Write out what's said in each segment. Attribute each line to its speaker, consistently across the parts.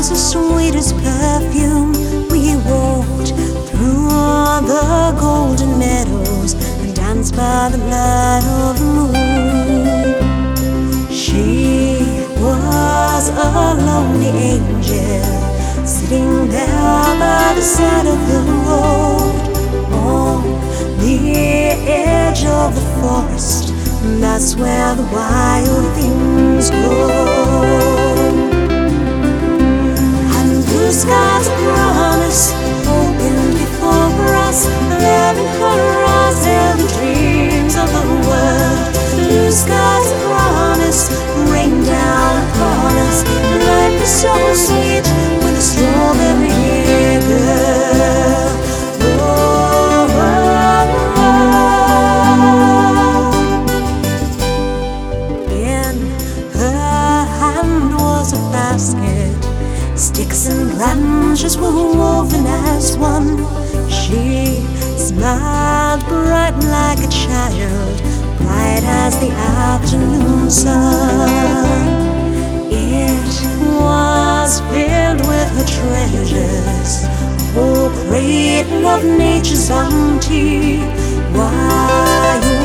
Speaker 1: was as sweet as perfume. We walked through all the golden meadows and danced by the light of the moon. She was a lonely angel sitting there by the side of the road on the edge of the forest. And that's where the wild things grow. Skies promise before us. Dreams of world. Blue skies promise rain down upon us. Life is so sweet Sticks and branches were woven as one. She smiled bright like a child, bright as the afternoon sun. It was filled with her treasures, whole crate of nature's bounty. Wild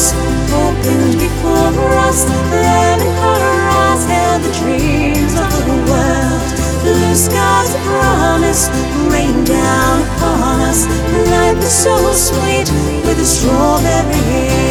Speaker 1: promise opened before us. In her eyes held the dreams of the world. Blue skies of promise rain down upon us. Life was so sweet with a strawberry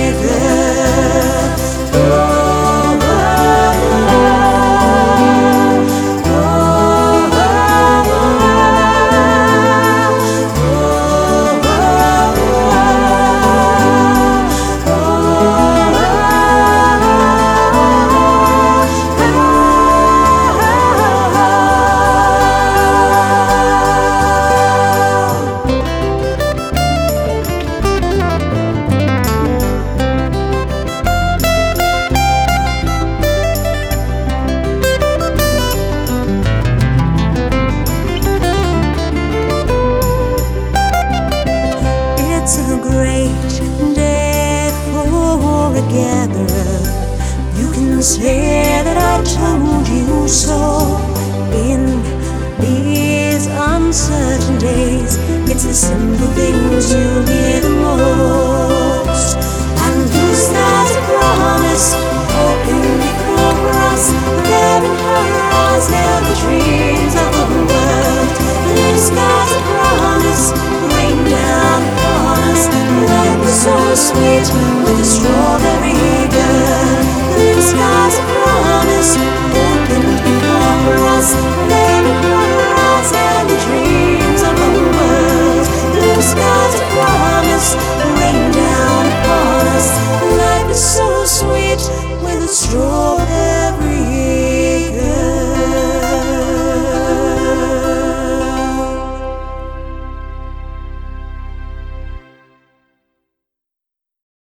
Speaker 1: for a gatherer. You can say that I told you so. In these uncertain days, it's the simple things you need the most. And blue skies of promise open before us. There in her eyes, held the dreams of the world. Blue skies of promise rain down upon us. Life was so sweet